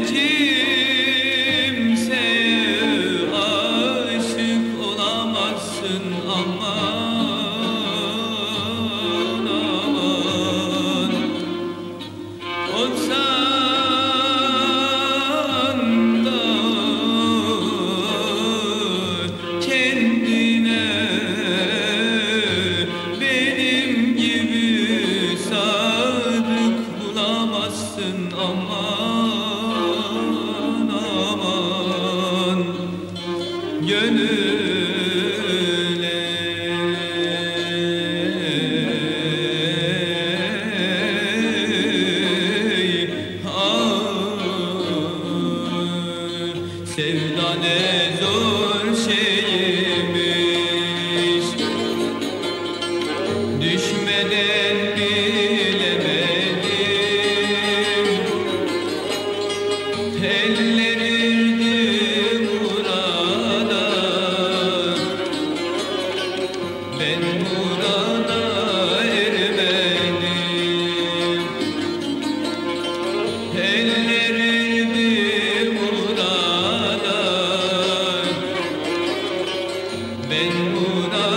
de. gönül. ben buna